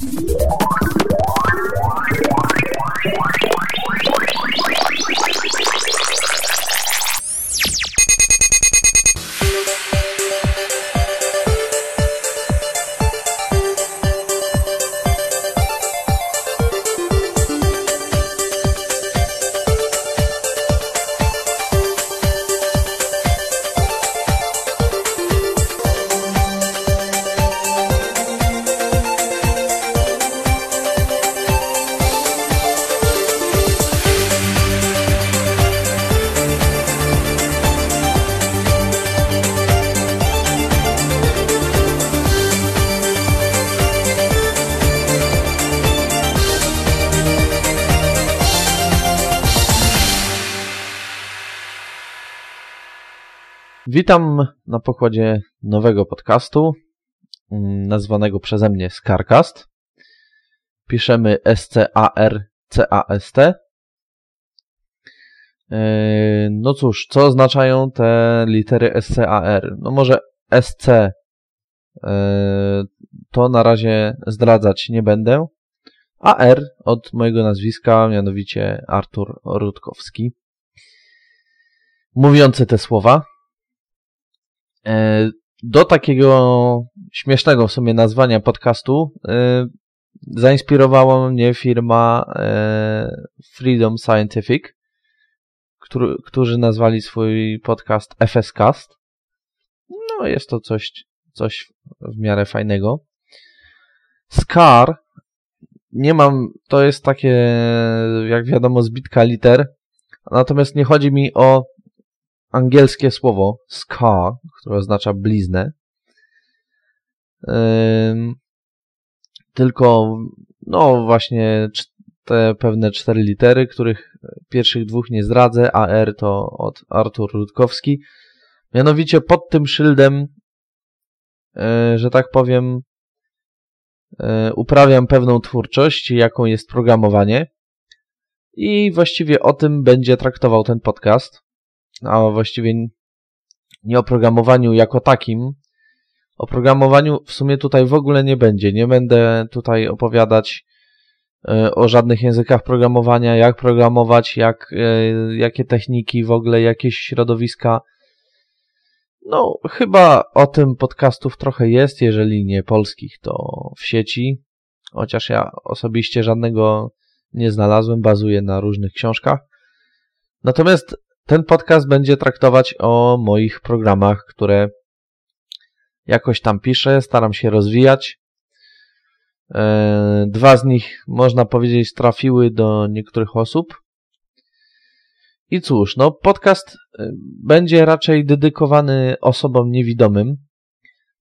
Música Witam na pokładzie nowego podcastu, mm, nazwanego przeze mnie Scarcast. Piszemy S-C-A-R-C-A-S-T. E, no cóż, co oznaczają te litery S-C-A-R? No może SC e, to na razie zdradzać nie będę, a R od mojego nazwiska, mianowicie Artur Rutkowski. Mówiący te słowa, do takiego śmiesznego w sumie nazwania podcastu e, zainspirowała mnie firma e, Freedom Scientific, którzy nazwali swój podcast FSCast. No, jest to coś, coś w miarę fajnego. Scar, nie mam, to jest takie, jak wiadomo, zbitka liter, natomiast nie chodzi mi o angielskie słowo scar, które oznacza bliznę. Tylko, no właśnie te pewne cztery litery, których pierwszych dwóch nie zdradzę, a R to od Artur Rutkowski. Mianowicie pod tym szyldem, e, że tak powiem, e, uprawiam pewną twórczość, jaką jest programowanie. I właściwie o tym będzie traktował ten podcast a właściwie nie o programowaniu jako takim. O programowaniu w sumie tutaj w ogóle nie będzie. Nie będę tutaj opowiadać e, o żadnych językach programowania, jak programować, jak, e, jakie techniki, w ogóle jakieś środowiska. No, chyba o tym podcastów trochę jest, jeżeli nie polskich, to w sieci. Chociaż ja osobiście żadnego nie znalazłem, bazuję na różnych książkach. Natomiast ten podcast będzie traktować o moich programach, które jakoś tam piszę, staram się rozwijać. E, dwa z nich, można powiedzieć, trafiły do niektórych osób. I cóż, no podcast e, będzie raczej dedykowany osobom niewidomym,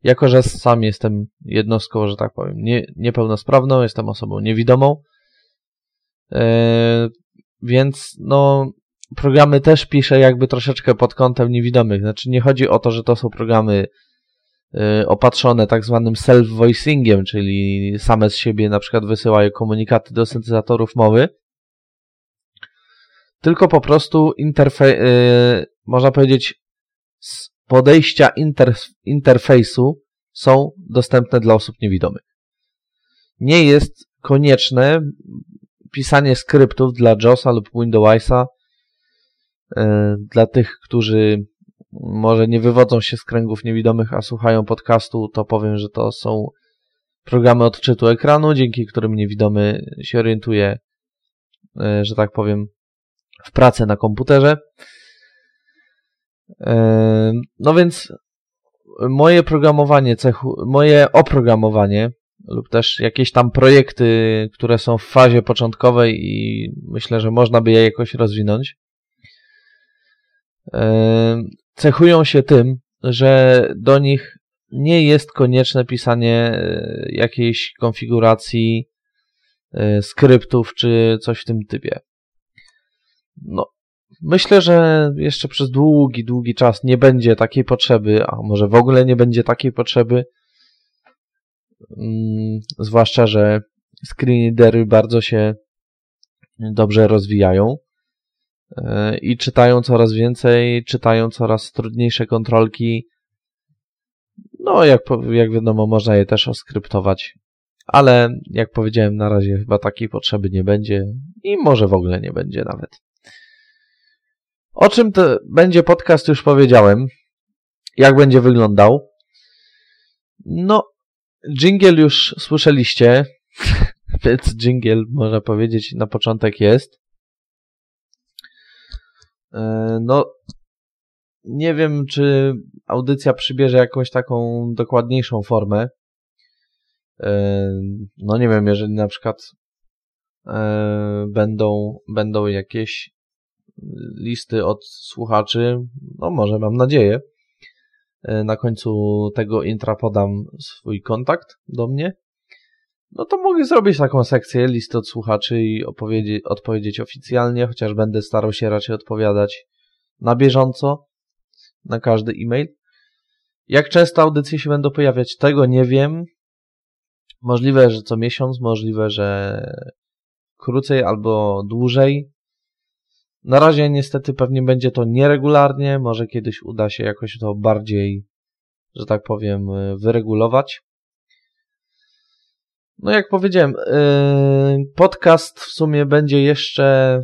jako że sam jestem jednostką, że tak powiem, nie, niepełnosprawną, jestem osobą niewidomą. E, więc no, programy też piszę jakby troszeczkę pod kątem niewidomych. Znaczy nie chodzi o to, że to są programy y, opatrzone tak zwanym self-voicingiem, czyli same z siebie na przykład wysyłają komunikaty do syntezatorów mowy, tylko po prostu interfe- y, można powiedzieć podejścia interf- interfejsu są dostępne dla osób niewidomych. Nie jest konieczne pisanie skryptów dla JOSa lub Windowsa dla tych, którzy może nie wywodzą się z kręgów niewidomych, a słuchają podcastu, to powiem, że to są programy odczytu ekranu, dzięki którym niewidomy się orientuje, e, że tak powiem, w pracy na komputerze. E, no więc moje programowanie cechu, moje oprogramowanie lub też jakieś tam projekty, które są w fazie początkowej i myślę, że można by je jakoś rozwinąć, cechują się tym, że do nich nie jest konieczne pisanie e, jakiejś konfiguracji e, skryptów czy coś w tym typie. No, myślę, że jeszcze przez długi, długi czas nie będzie takiej potrzeby, a może w ogóle nie będzie takiej potrzeby. Mm, zwłaszcza, że screenreadery bardzo się dobrze rozwijają i czytają coraz więcej, czytają coraz trudniejsze kontrolki. No, jak, jak wiadomo, można je też oskryptować, ale jak powiedziałem, na razie chyba takiej potrzeby nie będzie i może w ogóle nie będzie nawet. O czym to będzie podcast już powiedziałem. Jak będzie wyglądał? No, jingle już słyszeliście, więc jingle można powiedzieć na początek jest. E, no, nie wiem, czy audycja przybierze jakąś taką dokładniejszą formę. E, no nie wiem, jeżeli na przykład e, będą, będą jakieś listy od słuchaczy, no może mam nadzieję. Na końcu tego intra podam swój kontakt do mnie. No to mogę zrobić taką sekcję listy od słuchaczy i odpowiedzieć oficjalnie, chociaż będę starał się raczej odpowiadać na bieżąco na każdy e-mail. Jak często audycje się będą pojawiać, tego nie wiem. Możliwe, że co miesiąc, możliwe, że krócej albo dłużej. Na razie niestety pewnie będzie to nieregularnie, może kiedyś uda się jakoś to bardziej, że tak powiem, wyregulować. No jak powiedziałem, yy, podcast w sumie będzie jeszcze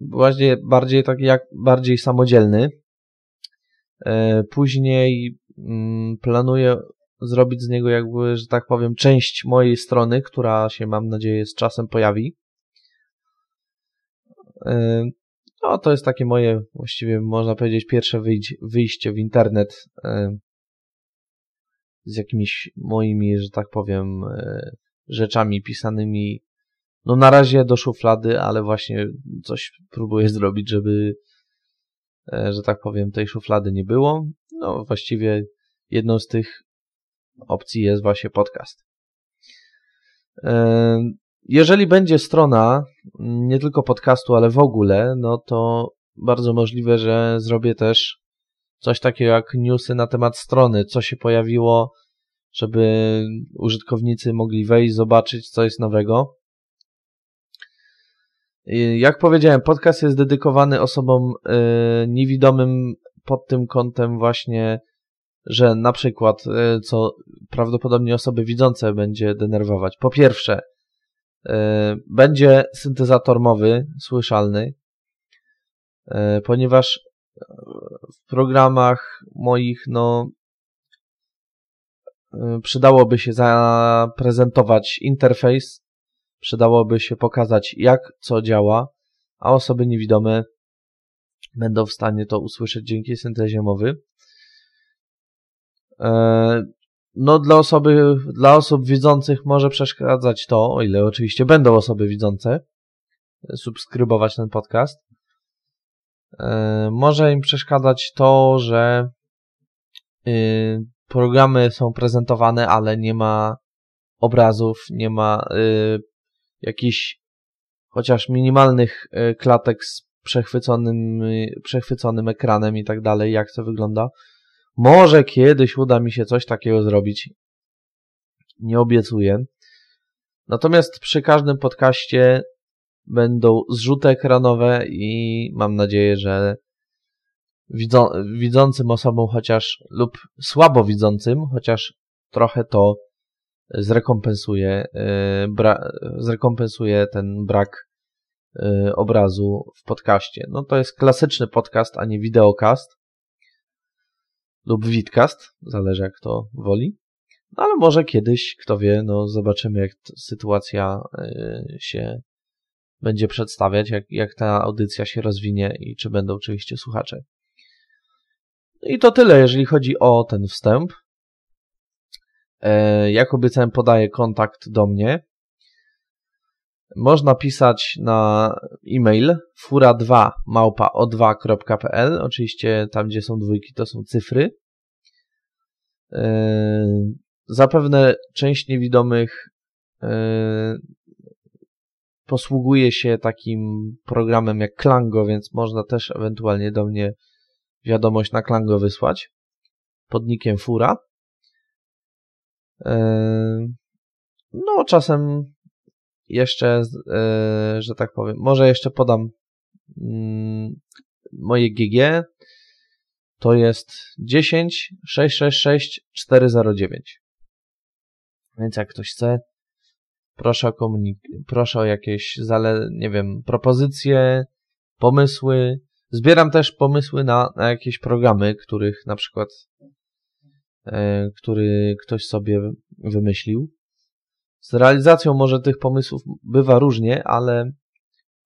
właśnie bardziej taki jak bardziej samodzielny. Yy, później mm, planuję zrobić z niego jakby, że tak powiem, część mojej strony, która się mam nadzieję z czasem pojawi. Yy, no to jest takie moje, właściwie można powiedzieć, pierwsze wyjście w internet z jakimiś moimi, że tak powiem, rzeczami pisanymi, no na razie do szuflady, ale właśnie coś próbuję zrobić, żeby, e, że tak powiem, tej szuflady nie było. No właściwie jedną z tych opcji jest właśnie podcast. E, jeżeli będzie strona nie tylko podcastu, ale w ogóle, no to bardzo możliwe, że zrobię też coś takiego jak newsy na temat strony, co się pojawiło żeby użytkownicy mogli wejść, zobaczyć, co jest nowego. Jak powiedziałem, podcast jest dedykowany osobom y, niewidomym pod tym kątem właśnie, że na przykład, y, co prawdopodobnie osoby widzące będzie denerwować. Po pierwsze, y, będzie syntezator mowy słyszalny, ponieważ w programach moich, no, przydałoby się zaprezentować interfejs, przydałoby się pokazać jak co działa, a osoby niewidome będą w stanie to usłyszeć dzięki syntezie mowy. E, no dla osoby, dla osób widzących może przeszkadzać to, o ile oczywiście będą osoby widzące, subskrybować ten podcast. E, może im przeszkadzać to, że y, programy są prezentowane, ale nie ma obrazów, nie ma y, jakichś chociaż minimalnych y, klatek z przechwyconym, y, przechwyconym ekranem i tak dalej, jak to wygląda. Może kiedyś uda mi się coś takiego zrobić. Nie obiecuję. Natomiast przy każdym podcaście będą zrzuty ekranowe i mam nadzieję, że widzą, widzącym osobom chociaż lub słabo widzącym, chociaż trochę to zrekompensuje, e, bra, zrekompensuje ten brak e, obrazu w podcaście. No to jest klasyczny podcast, a nie wideokast lub widcast, zależy jak to woli. No ale może kiedyś, kto wie, no zobaczymy jak sytuacja e, się będzie przedstawiać, jak, jak ta audycja się rozwinie i czy będą oczywiście słuchacze. I to tyle, jeżeli chodzi o ten wstęp. E, jak obiecałem, podaję kontakt do mnie. Można pisać na e-mail fura2 małpa o2.pl. Oczywiście tam, gdzie są dwójki, to są cyfry. E, zapewne część niewidomych e, posługuje się takim programem jak Klango, więc można też ewentualnie do mnie wiadomość na Klango wysłać pod nikiem Fura. E, no, czasem jeszcze, e, że tak powiem, może jeszcze podam mm, moje GG. to jest 10 666 409. Więc jak ktoś chce, proszę o, komunik- proszę o jakieś, zale- nie wiem, propozycje, pomysły. Zbieram też pomysły na, na jakieś programy, których na przykład, e, który ktoś sobie wymyślił. Z realizacją może tych pomysłów bywa różnie, ale,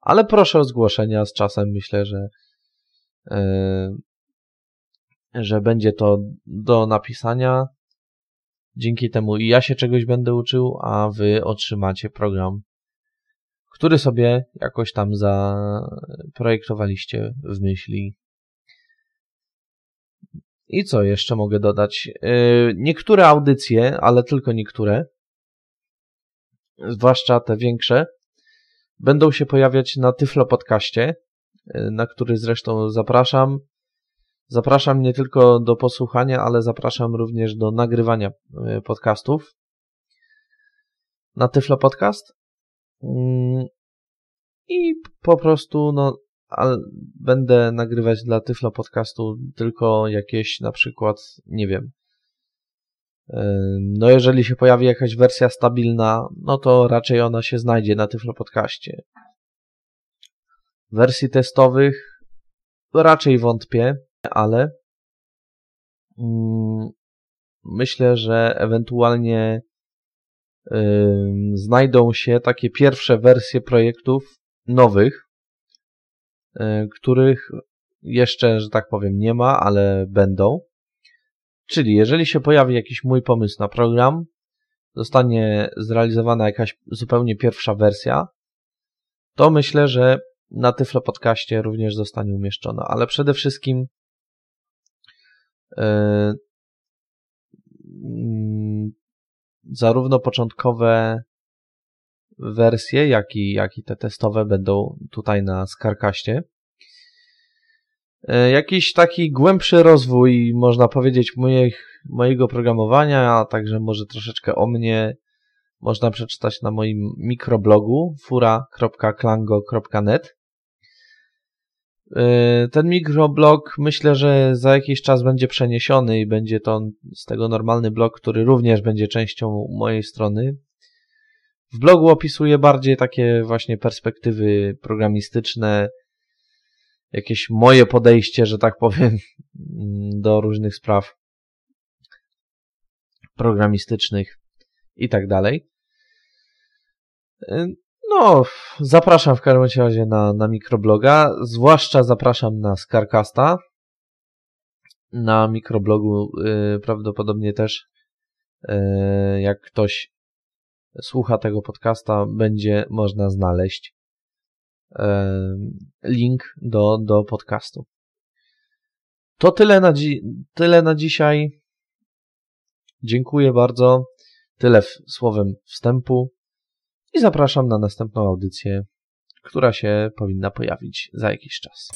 ale proszę o zgłoszenia z czasem. Myślę, że, e, że będzie to do napisania. Dzięki temu i ja się czegoś będę uczył, a wy otrzymacie program, który sobie jakoś tam zaprojektowaliście w myśli. I co jeszcze mogę dodać? Yy, niektóre audycje, ale tylko niektóre, zwłaszcza te większe, będą się pojawiać na Tyflo Podcaście, yy, na który zresztą zapraszam. Zapraszam nie tylko do posłuchania, ale zapraszam również do nagrywania yy, podcastów na Tyflo Podcast. Mm, I po prostu, no, będę nagrywać dla Tyflo Podcastu tylko jakieś na przykład, nie wiem, no jeżeli się pojawi jakaś wersja stabilna, no to raczej ona się znajdzie na Tyflo Podcaście. Wersji testowych raczej wątpię, ale mm, myślę, że ewentualnie znajdą się takie pierwsze wersje projektów nowych, których jeszcze, że tak powiem, nie ma, ale będą. Czyli jeżeli się pojawi jakiś mój pomysł na program, zostanie zrealizowana jakaś zupełnie pierwsza wersja, to myślę, że na Tyflo Podcaście również zostanie umieszczona, ale przede wszystkim zarówno początkowe wersje, jak i, jak i te testowe będą tutaj na Skarkaście. E, jakiś taki głębszy rozwój, można powiedzieć, moich, mojego programowania, a także może troszeczkę o mnie, można przeczytać na moim mikroblogu fura.klango.net. E, ten mikroblog myślę, że za jakiś czas będzie przeniesiony i będzie to z tego normalny blog, który również będzie częścią mojej strony. W blogu opisuję bardziej takie właśnie perspektywy programistyczne, jakieś moje podejście, że tak powiem, do różnych spraw programistycznych i tak dalej. No, zapraszam w każdym razie na, na mikrobloga, zwłaszcza zapraszam na Scarcasta. Na mikroblogu y, prawdopodobnie też y, jak ktoś słucha tego podcasta, będzie można znaleźć link do, do podcastu. To tyle na, dzi tyle na dzisiaj. Dziękuję bardzo. Tyle słowem wstępu i zapraszam na następną audycję, która się powinna pojawić za jakiś czas.